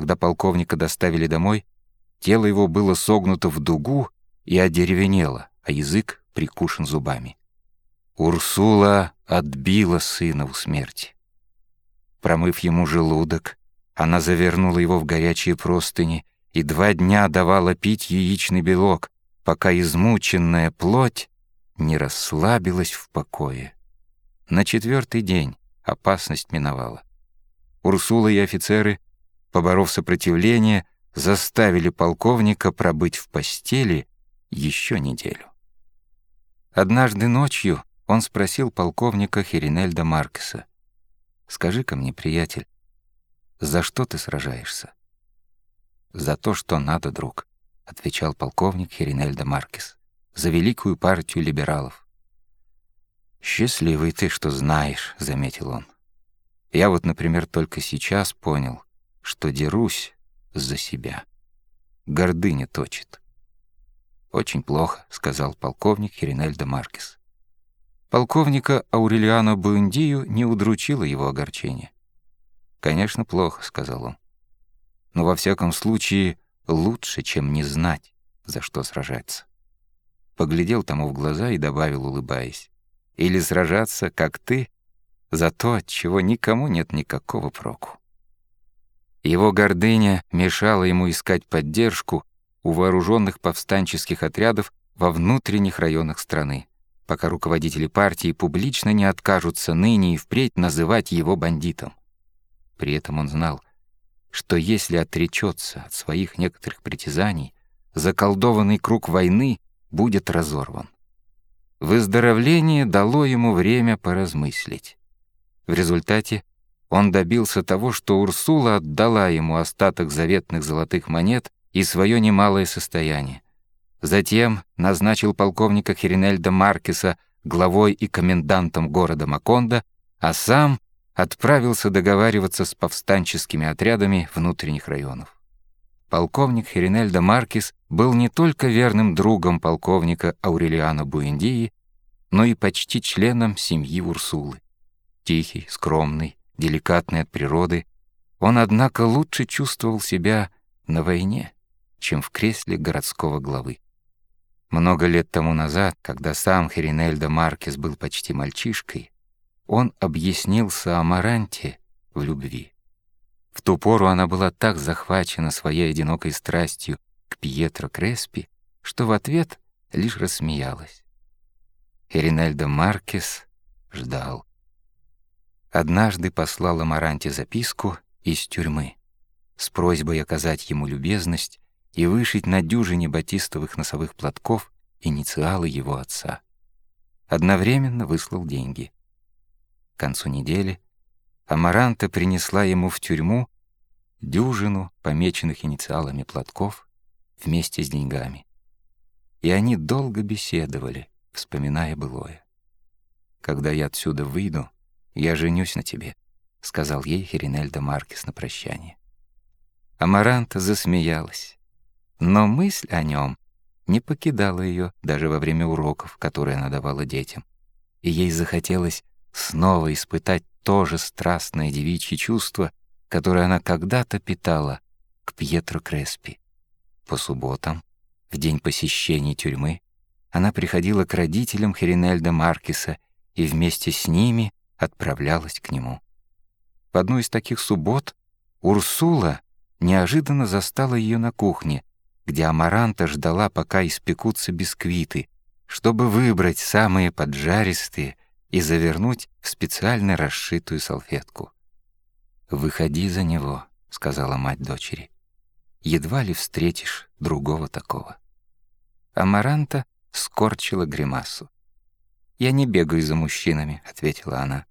Когда полковника доставили домой, тело его было согнуто в дугу и одеревенело, а язык прикушен зубами. Урсула отбила сына у смерти. Промыв ему желудок, она завернула его в горячие простыни и два дня давала пить яичный белок, пока измученная плоть не расслабилась в покое. На четвертый день опасность миновала. Урсула и офицеры, поборов сопротивление, заставили полковника пробыть в постели еще неделю. Однажды ночью он спросил полковника Херинельда Маркеса, «Скажи-ка мне, приятель, за что ты сражаешься?» «За то, что надо, друг», — отвечал полковник Херинельда Маркес, «за великую партию либералов». «Счастливый ты, что знаешь», — заметил он. «Я вот, например, только сейчас понял, что дерусь за себя. Гордыня точит». «Очень плохо», — сказал полковник Херинельда Маркес. Полковника Аурелиано Буэндию не удручило его огорчение. «Конечно, плохо», — сказал он. «Но во всяком случае лучше, чем не знать, за что сражаться». Поглядел тому в глаза и добавил, улыбаясь. «Или сражаться, как ты, за то, от чего никому нет никакого проку». Его гордыня мешала ему искать поддержку у вооруженных повстанческих отрядов во внутренних районах страны пока руководители партии публично не откажутся ныне и впредь называть его бандитом. При этом он знал, что если отречется от своих некоторых притязаний, заколдованный круг войны будет разорван. Выздоровление дало ему время поразмыслить. В результате он добился того, что Урсула отдала ему остаток заветных золотых монет и свое немалое состояние. Затем назначил полковника Херинельда Маркеса главой и комендантом города Макондо, а сам отправился договариваться с повстанческими отрядами внутренних районов. Полковник Херинельда Маркес был не только верным другом полковника Аурелиана Буэндии, но и почти членом семьи Урсулы. Тихий, скромный, деликатный от природы, он, однако, лучше чувствовал себя на войне, чем в кресле городского главы. Много лет тому назад, когда сам Херинельда Маркес был почти мальчишкой, он объяснился Амаранте в любви. В ту пору она была так захвачена своей одинокой страстью к Пьетро Креспи, что в ответ лишь рассмеялась. Херинельда Маркес ждал. Однажды послал Амаранте записку из тюрьмы с просьбой оказать ему любезность и вышить на дюжине батистовых носовых платков инициалы его отца. Одновременно выслал деньги. К концу недели Амаранта принесла ему в тюрьму дюжину помеченных инициалами платков вместе с деньгами. И они долго беседовали, вспоминая былое. «Когда я отсюда выйду, я женюсь на тебе», — сказал ей Херинельда Маркес на прощание. Амаранта засмеялась. Но мысль о нем не покидала ее даже во время уроков, которые она давала детям. И ей захотелось снова испытать то же страстное девичье чувство, которое она когда-то питала к Пьетро Креспи. По субботам, в день посещения тюрьмы, она приходила к родителям Херинельда Маркиса и вместе с ними отправлялась к нему. В одну из таких суббот Урсула неожиданно застала ее на кухне, где Амаранта ждала, пока испекутся бисквиты, чтобы выбрать самые поджаристые и завернуть в специально расшитую салфетку. «Выходи за него», — сказала мать дочери. «Едва ли встретишь другого такого». Амаранта скорчила гримасу. «Я не бегаю за мужчинами», — ответила она.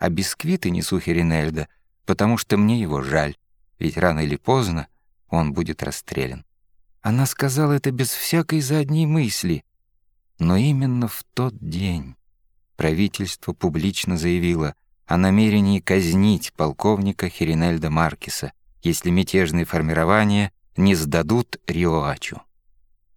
«А бисквиты несу Херинельда, потому что мне его жаль, ведь рано или поздно он будет расстрелян». Она сказала это без всякой задней мысли. Но именно в тот день правительство публично заявило о намерении казнить полковника Херинельда Маркеса, если мятежные формирования не сдадут Риоачу.